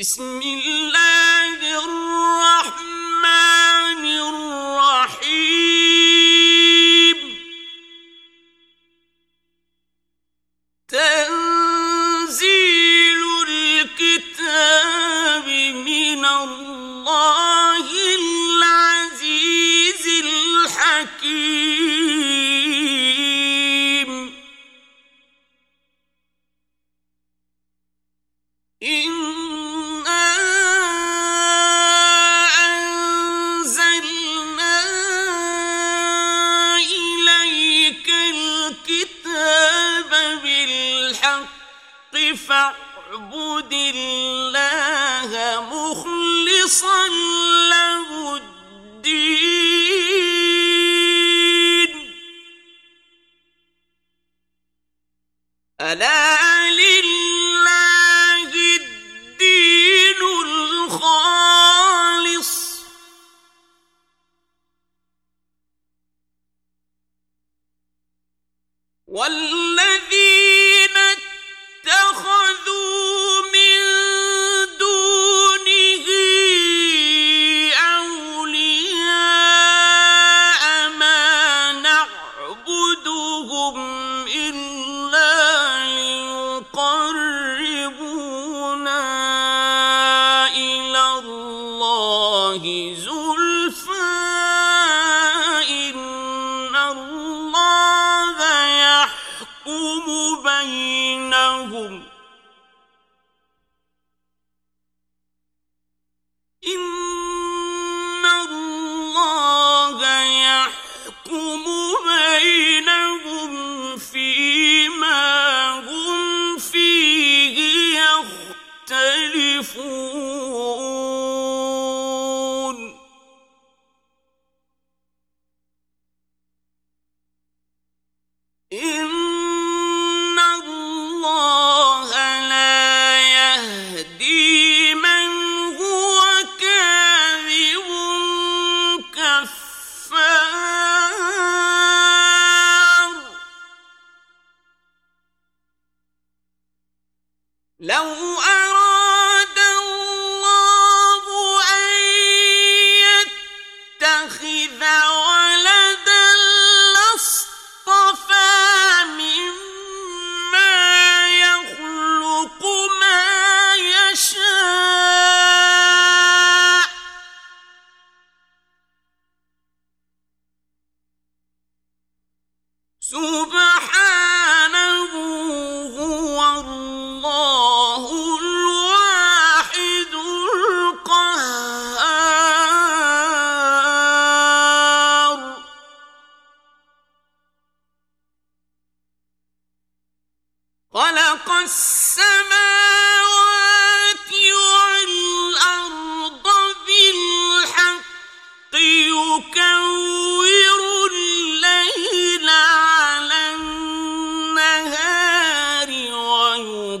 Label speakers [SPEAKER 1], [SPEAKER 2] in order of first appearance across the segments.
[SPEAKER 1] بسم اللہ يختلفون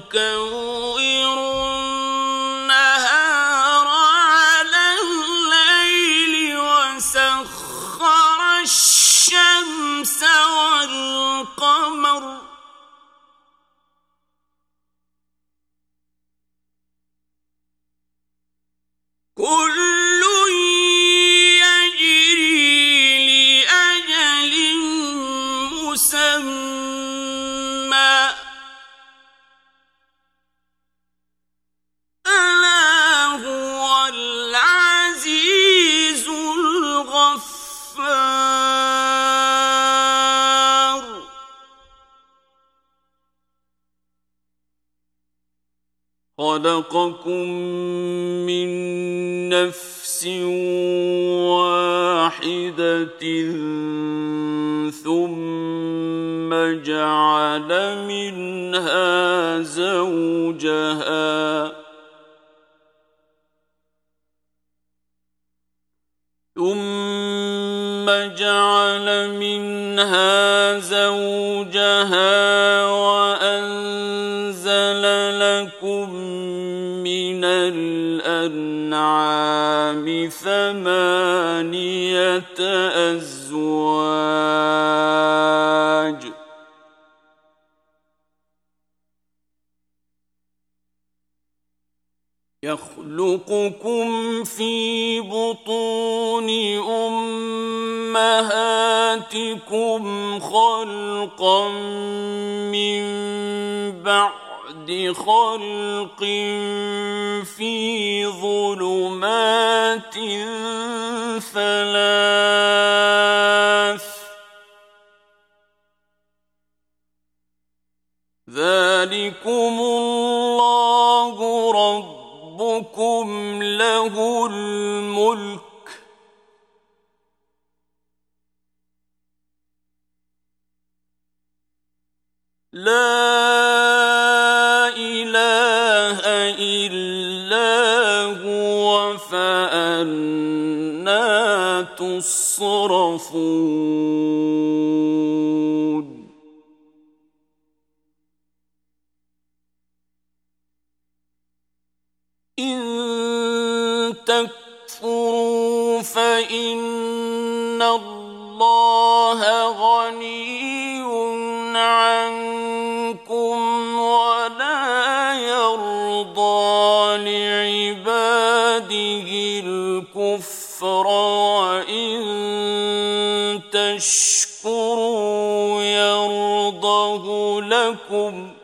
[SPEAKER 1] ويكور يخلقكم في بطون أمهاتكم خلقا من بعد خلق في ظلمات ثلاث ذلكم الله له الملك. لا إله إلا هو فأنا تصرفون. الكفر وإن تشكروا يرضه لكم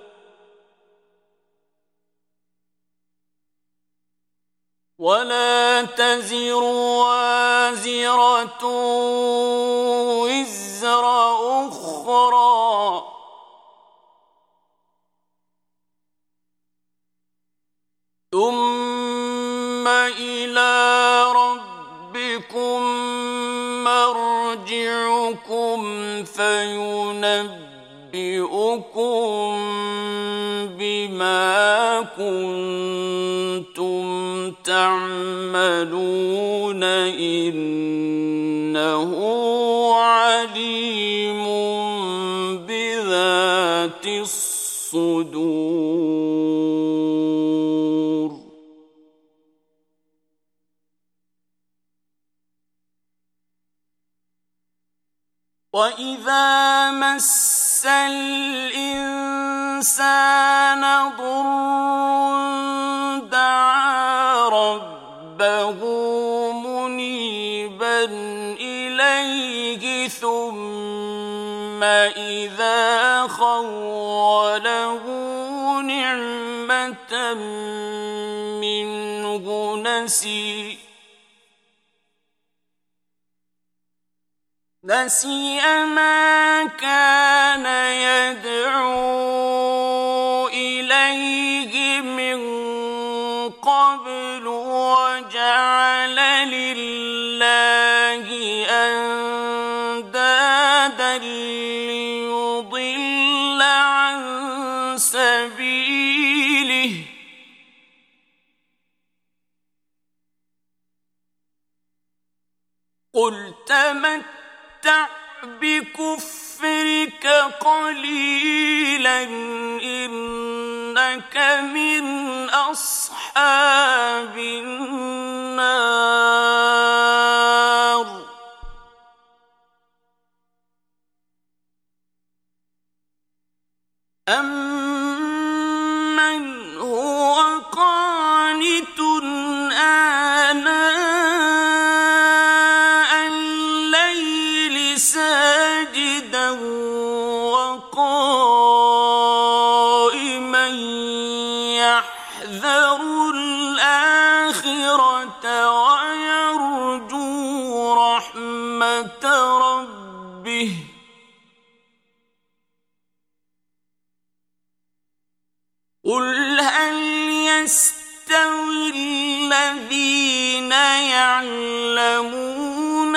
[SPEAKER 1] ولا تزر وازرة وزر أخرى ثم إلى مرجعكم فينبئكم بما كنتم تعملون إن وإذا مس الإنسان ضر دعا ربه منيبا ثم خوله منه نسي نسي ما كان يدعو إليه من قبل وجعل لله أندادا ليضل عن سبيله قل تمتع بكفرك قليلا إنك من أصحاب النار أم يعلمون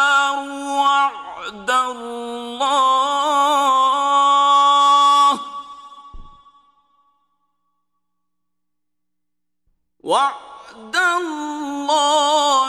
[SPEAKER 1] اللہ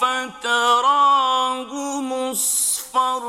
[SPEAKER 1] فتراه مصفرا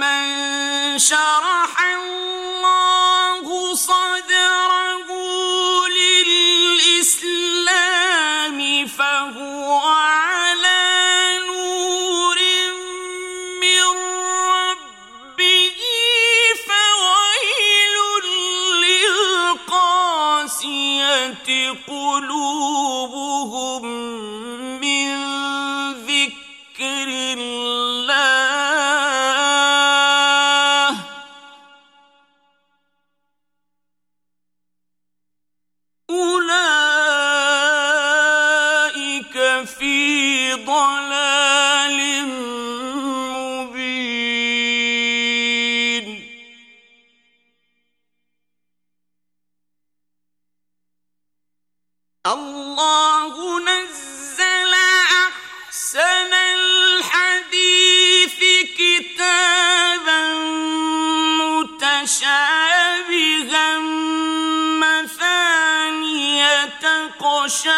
[SPEAKER 1] من شرح الله صدره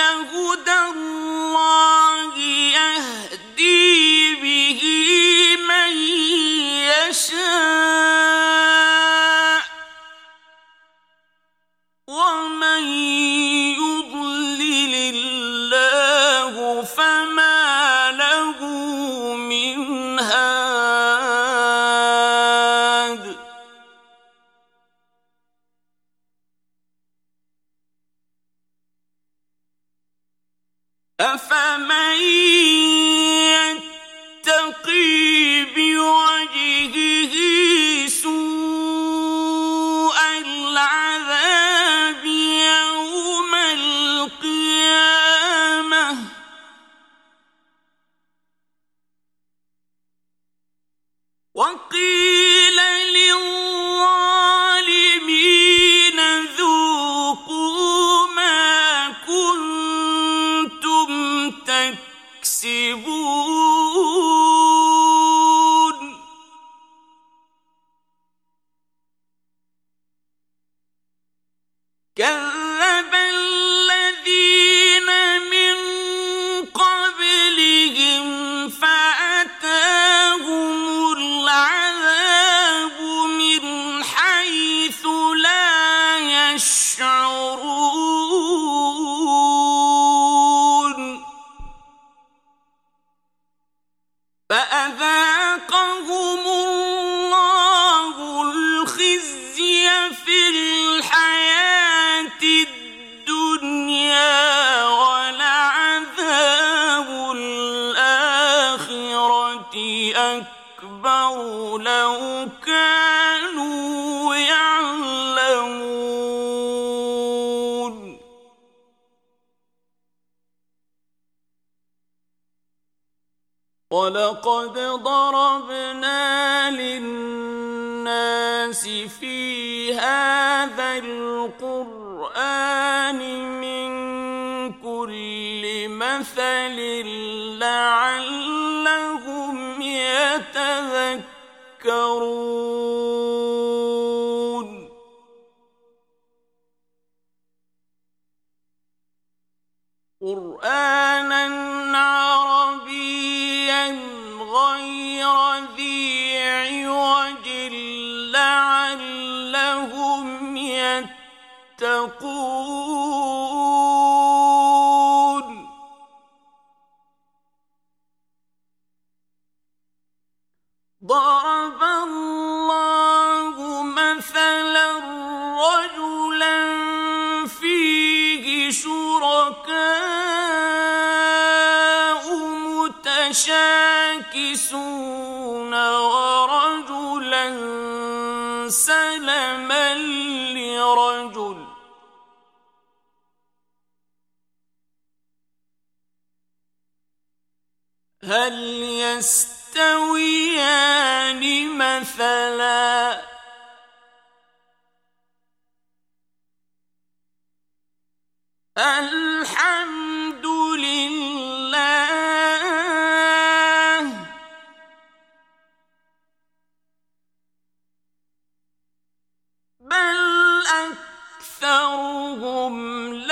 [SPEAKER 1] هدى الله. تتقون هل يستويان مثلا؟ الحمد لله. بل أكثرهم لا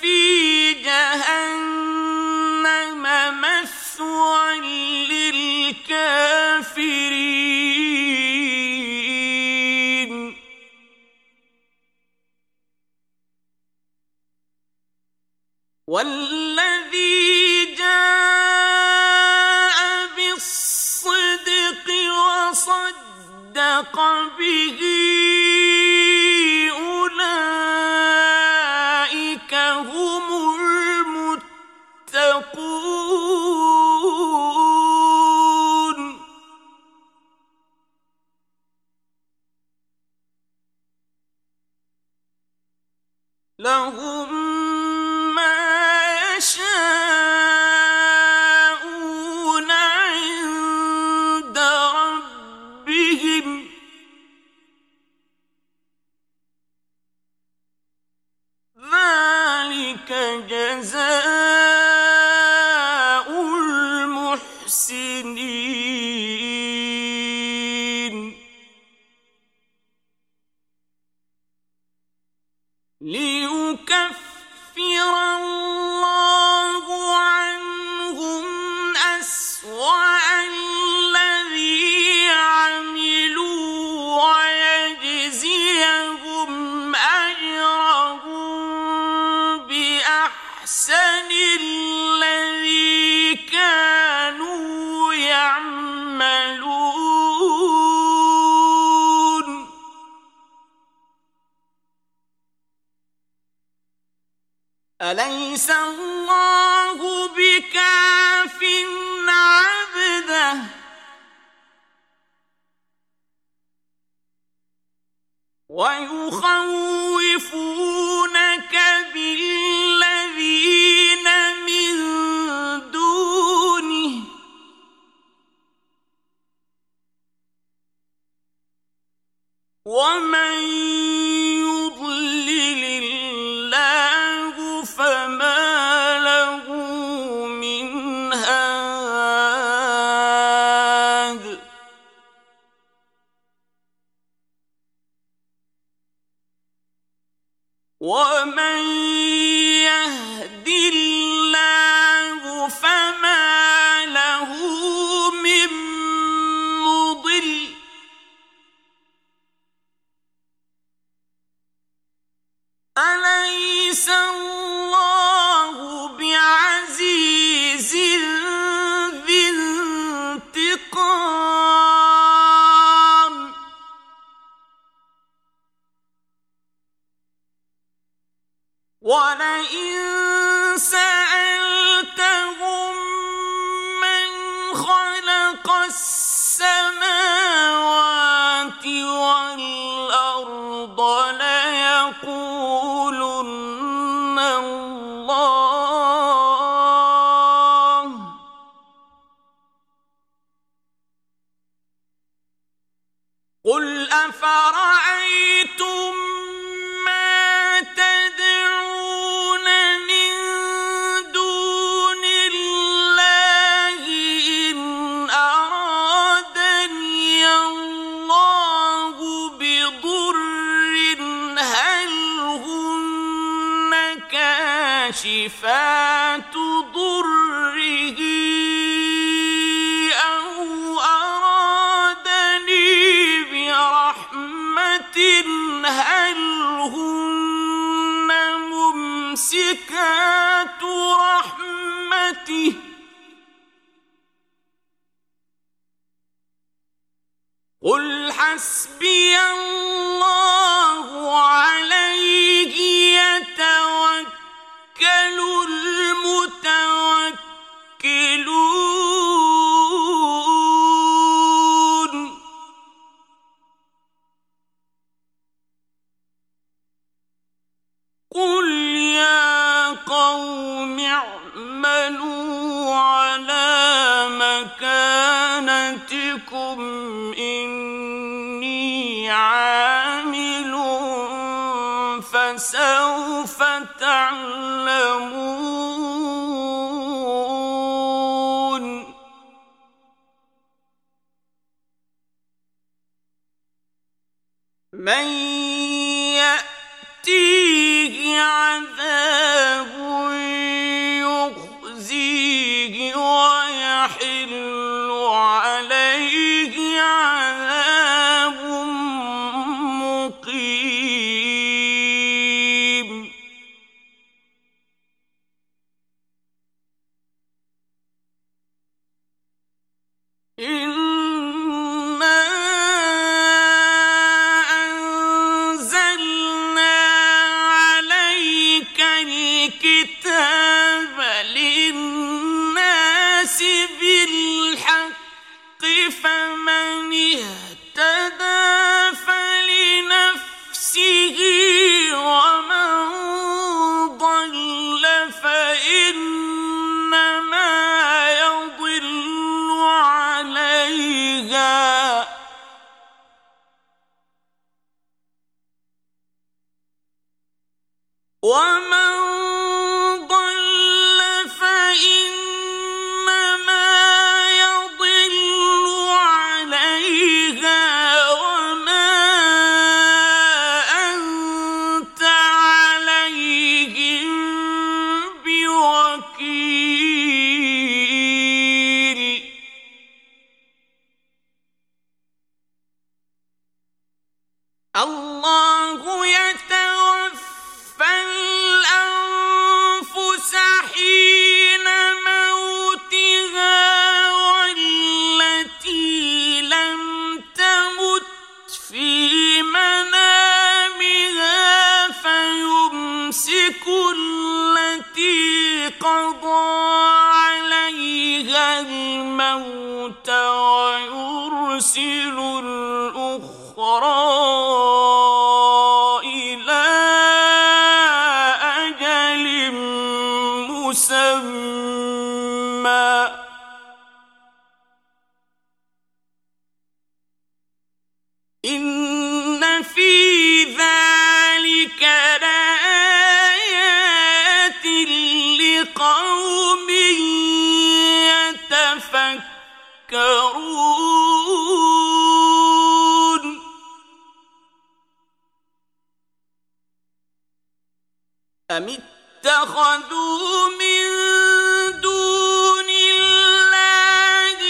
[SPEAKER 1] فِي ليكفر الله أليس الله بكاف عبده. ويخوفون بِكُمْ إِنِّي عَامِلٌ فَسَوْفَ تَعْلَمُونَ مَنْ يَأْتِيهِ عَذَابٌ يرسل الأخرى ام من دون الله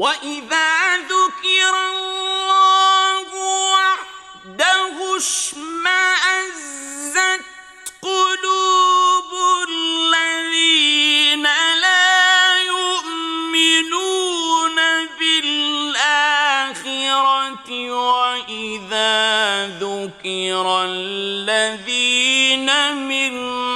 [SPEAKER 1] وَإِذَا ذُكِرَ اللَّهُ وَحْدَهُ اشْمَأَزَّتْ قُلُوبُ الَّذِينَ لَا يُؤْمِنُونَ بِالْآخِرَةِ وَإِذَا ذُكِرَ الَّذِينَ مِنْ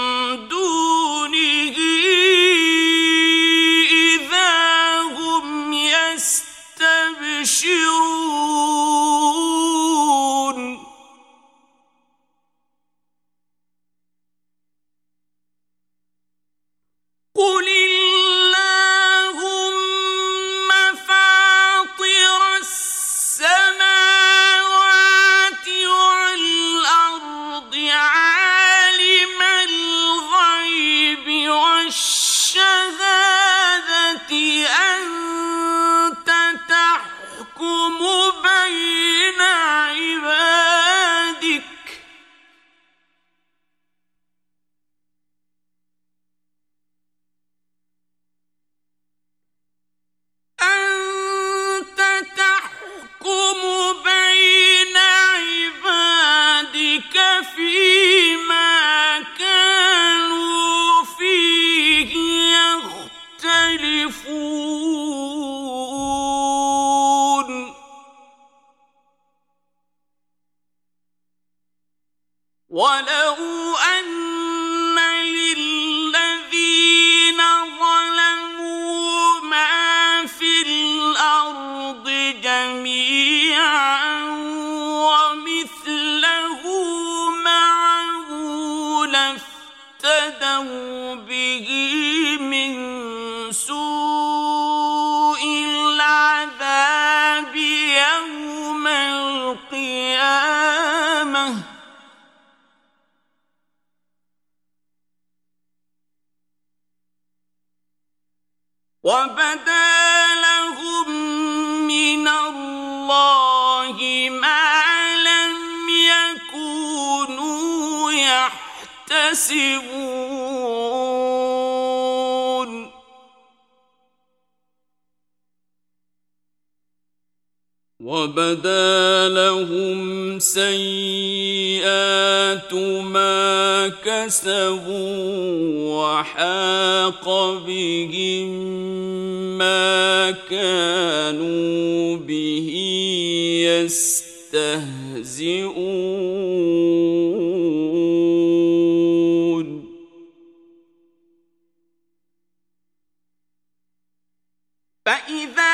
[SPEAKER 1] فَإِذَا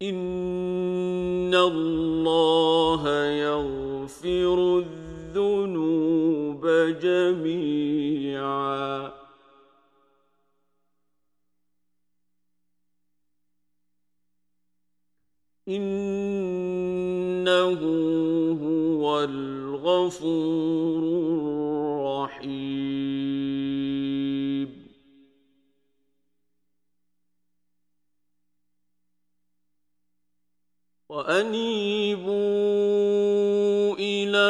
[SPEAKER 1] ان اللہ یغفر الذنوب جميعا. هو الغفور وأنيبوا إلى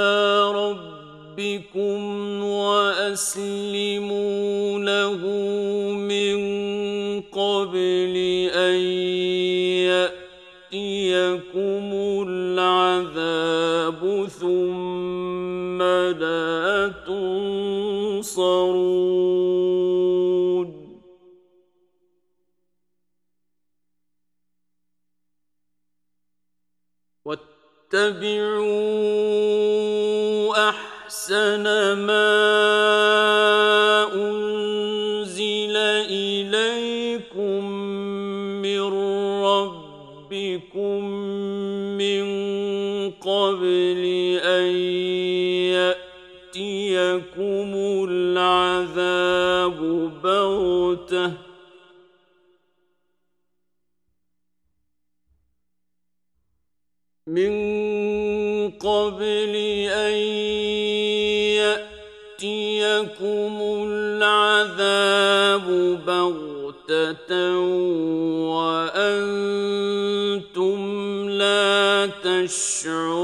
[SPEAKER 1] ربكم وأسلموا له من قبل أن يأتيكم العذاب واتبعوا احسن ما انزل اليكم من ربكم من قبل ان ياتيكم العذاب بغته من الشعور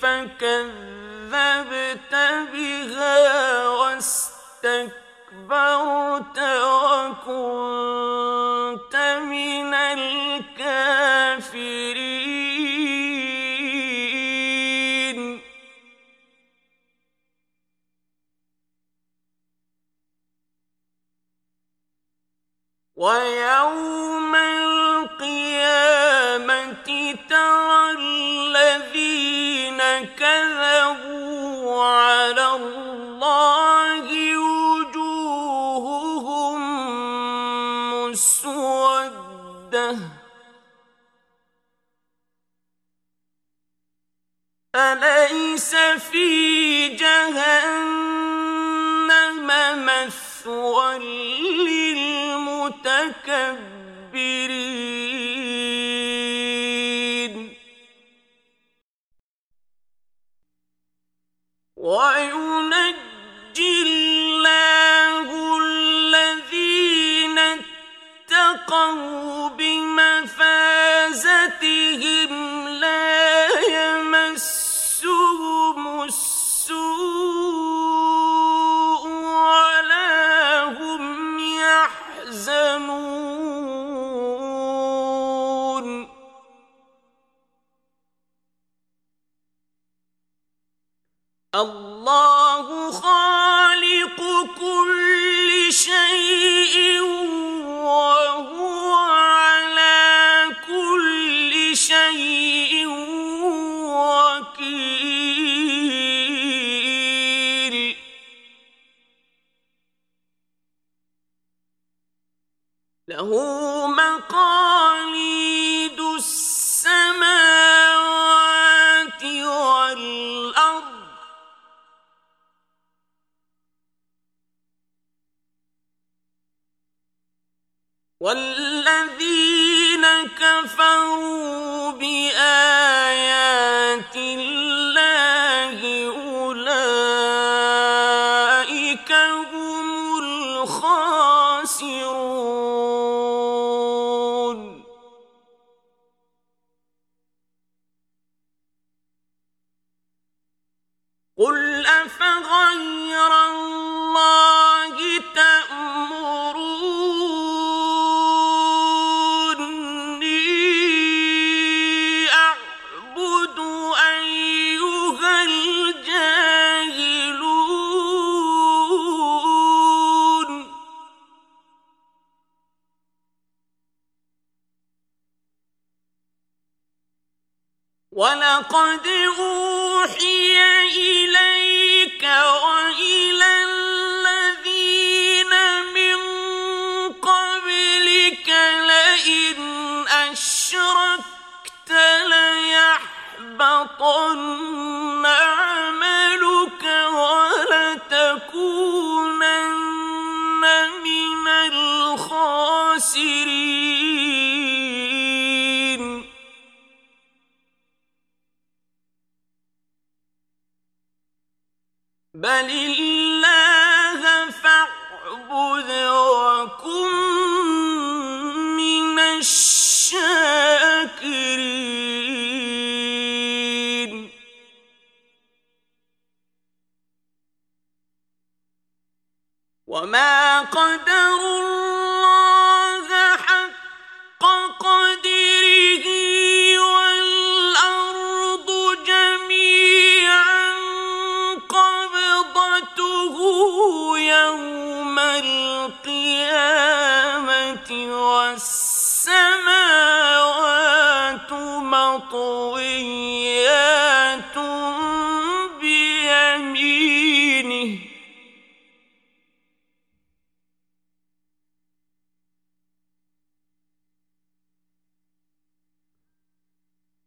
[SPEAKER 1] فكذبت بها واستكبرت وكنت جهنم مثوى للمتكبرين. ہوں۔ بل اللہ فاعبد وکم من الشرک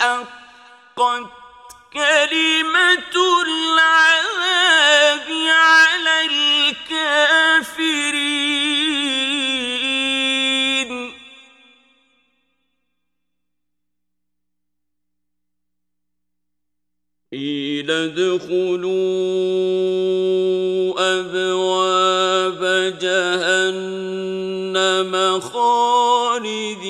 [SPEAKER 1] حقت كلمة العذاب على الكافرين قيل ادخلوا أبواب جهنم خالدين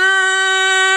[SPEAKER 1] حَتَّى